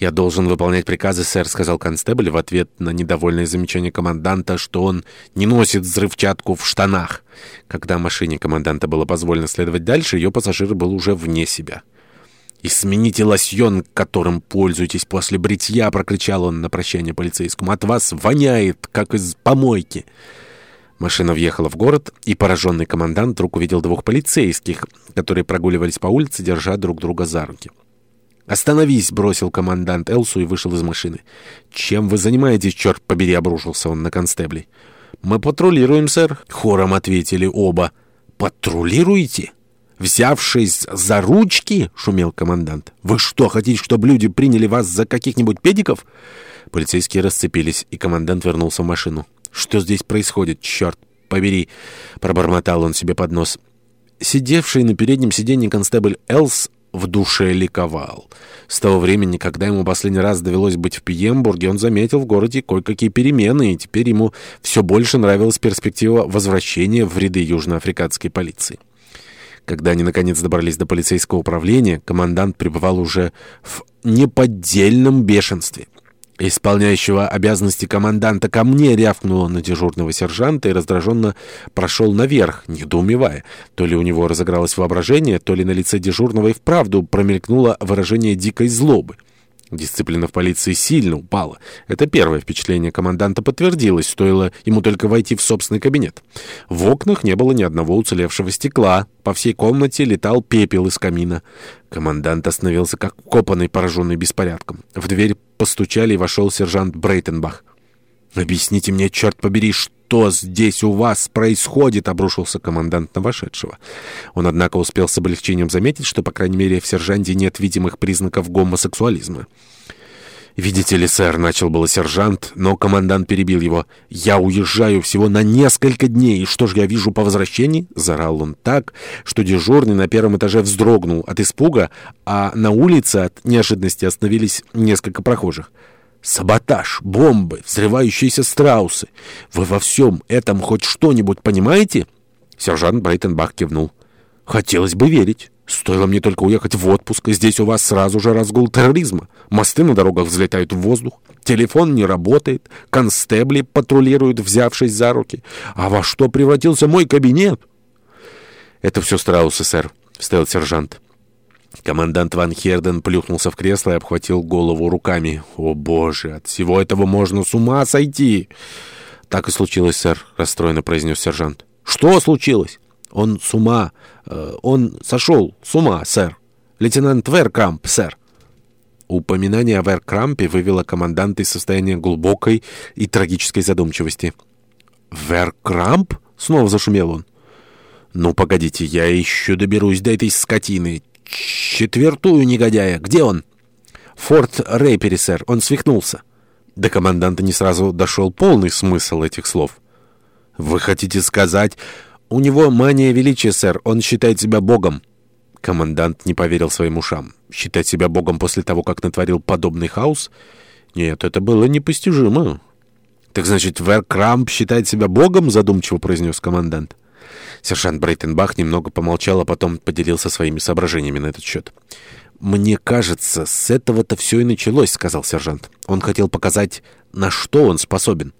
«Я должен выполнять приказы, сэр», — сказал констебль в ответ на недовольное замечание команданта, что он не носит взрывчатку в штанах. Когда машине команданта было позволено следовать дальше, ее пассажир был уже вне себя. «И смените лосьон, которым пользуетесь после бритья!» — прокричал он на прощание полицейскому. «От вас воняет, как из помойки!» Машина въехала в город, и пораженный командант вдруг увидел двух полицейских, которые прогуливались по улице, держа друг друга за руки. «Остановись!» — бросил командант Элсу и вышел из машины. «Чем вы занимаетесь, черт побери?» — обрушился он на констеблей. «Мы патрулируем, сэр», — хором ответили оба. «Патрулируете?» «Взявшись за ручки?» — шумел командант. «Вы что, хотите, чтобы люди приняли вас за каких-нибудь педиков?» Полицейские расцепились, и командант вернулся в машину. «Что здесь происходит? Черт побери!» — пробормотал он себе под нос. Сидевший на переднем сиденье констебль Элс в душе ликовал. С того времени, когда ему последний раз довелось быть в Пьембурге, он заметил в городе кое-какие перемены, и теперь ему все больше нравилась перспектива возвращения в ряды южноафриканской полиции. Когда они, наконец, добрались до полицейского управления, командант пребывал уже в неподдельном бешенстве исполняющего обязанности команданта, ко мне рявкнул на дежурного сержанта и раздраженно прошел наверх, недоумевая. То ли у него разыгралось воображение, то ли на лице дежурного и вправду промелькнуло выражение дикой злобы. Дисциплина в полиции сильно упала. Это первое впечатление команданта подтвердилось, стоило ему только войти в собственный кабинет. В окнах не было ни одного уцелевшего стекла. По всей комнате летал пепел из камина. Командант остановился как копанный, пораженный беспорядком. В дверь постучали и вошел сержант Брейтенбах. «Объясните мне, черт побери, что...» что здесь у вас происходит?» — обрушился командант на вошедшего. Он, однако, успел с облегчением заметить, что, по крайней мере, в сержанте нет видимых признаков гомосексуализма. «Видите ли, сэр», — начал было сержант, но командант перебил его. «Я уезжаю всего на несколько дней, и что же я вижу по возвращении?» Зарал он так, что дежурный на первом этаже вздрогнул от испуга, а на улице от неожиданности остановились несколько прохожих. Саботаж, бомбы, взрывающиеся страусы. Вы во всем этом хоть что-нибудь понимаете?» Сержант Брейтенбах кивнул. «Хотелось бы верить. Стоило мне только уехать в отпуск, и здесь у вас сразу же разгул терроризма. Мосты на дорогах взлетают в воздух, телефон не работает, констебли патрулируют, взявшись за руки. А во что превратился мой кабинет?» «Это все страусы, сэр», — вставил сержант. Командант Ван Херден плюхнулся в кресло и обхватил голову руками. «О, боже, от всего этого можно с ума сойти!» «Так и случилось, сэр», — расстроенно произнес сержант. «Что случилось?» «Он с ума... Э, он сошел с ума, сэр. Лейтенант Веркамп, сэр». Упоминание о Веркрампе вывело команданта из состояния глубокой и трагической задумчивости. «Веркрамп?» — снова зашумел он. «Ну, погодите, я еще доберусь до этой скотины. «Четвертую негодяя! Где он?» «Форт Рейпери, сэр. Он свихнулся». До команданта не сразу дошел полный смысл этих слов. «Вы хотите сказать...» «У него мания величия, сэр. Он считает себя богом». Командант не поверил своим ушам. «Считать себя богом после того, как натворил подобный хаос? Нет, это было непостижимо». «Так значит, Веркрамп считает себя богом?» — задумчиво произнес командант. Сержант Брейтенбах немного помолчал, а потом поделился своими соображениями на этот счет. «Мне кажется, с этого-то все и началось», — сказал сержант. «Он хотел показать, на что он способен».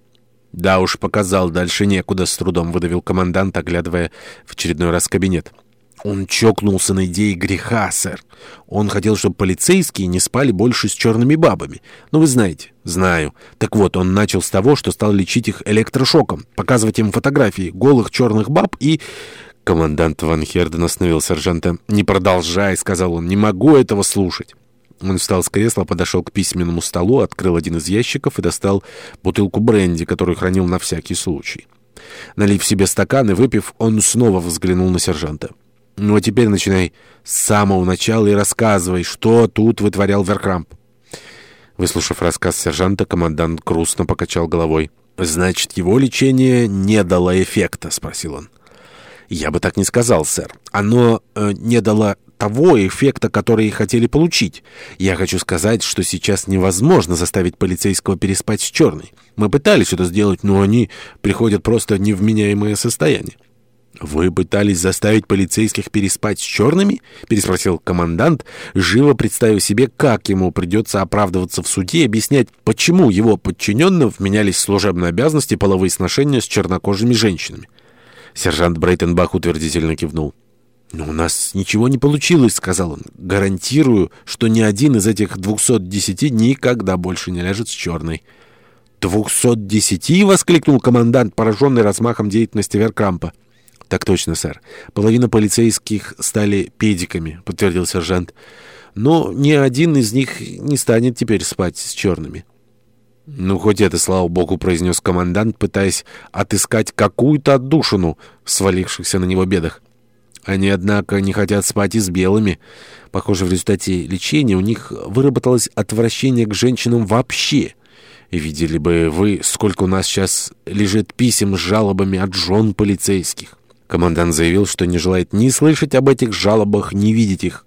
«Да уж, показал, дальше некуда», — с трудом выдавил командант, оглядывая в очередной раз кабинет. Он чокнулся на сыновей греха, сэр. Он хотел, чтобы полицейские не спали больше с черными бабами. Ну, вы знаете. Знаю. Так вот, он начал с того, что стал лечить их электрошоком, показывать им фотографии голых черных баб и... Командант Ван Херден остановил сержанта. «Не продолжай», — сказал он, — «не могу этого слушать». Он встал с кресла, подошел к письменному столу, открыл один из ящиков и достал бутылку бренди, которую хранил на всякий случай. Налив себе стакан и выпив, он снова взглянул на сержанта. Ну а теперь начинай с самого начала и рассказывай, что тут вытворял Веркрамп. Выслушав рассказ сержанта, командант грустно покачал головой. «Значит, его лечение не дало эффекта?» — спросил он. «Я бы так не сказал, сэр. Оно э, не дало того эффекта, который хотели получить. Я хочу сказать, что сейчас невозможно заставить полицейского переспать с черной. Мы пытались это сделать, но они приходят просто в невменяемое состояние. «Вы пытались заставить полицейских переспать с черными?» — переспросил командант, живо представив себе, как ему придется оправдываться в суде и объяснять, почему его подчиненным вменялись служебные обязанности половые сношения с чернокожими женщинами. Сержант Брейтенбах утвердительно кивнул. «Но у нас ничего не получилось», — сказал он. «Гарантирую, что ни один из этих 210 никогда больше не ляжет с черной». «210?» — воскликнул командант, пораженный размахом деятельности Веркрампа. «Так точно, сэр. Половина полицейских стали педиками», — подтвердил сержант. «Но ни один из них не станет теперь спать с черными». «Ну, хоть это, слава богу», — произнес командант, пытаясь отыскать какую-то отдушину в свалившихся на него бедах. Они, однако, не хотят спать и с белыми. Похоже, в результате лечения у них выработалось отвращение к женщинам вообще. И видели бы вы, сколько у нас сейчас лежит писем с жалобами от жен полицейских. Командант заявил, что не желает ни слышать об этих жалобах, ни видеть их.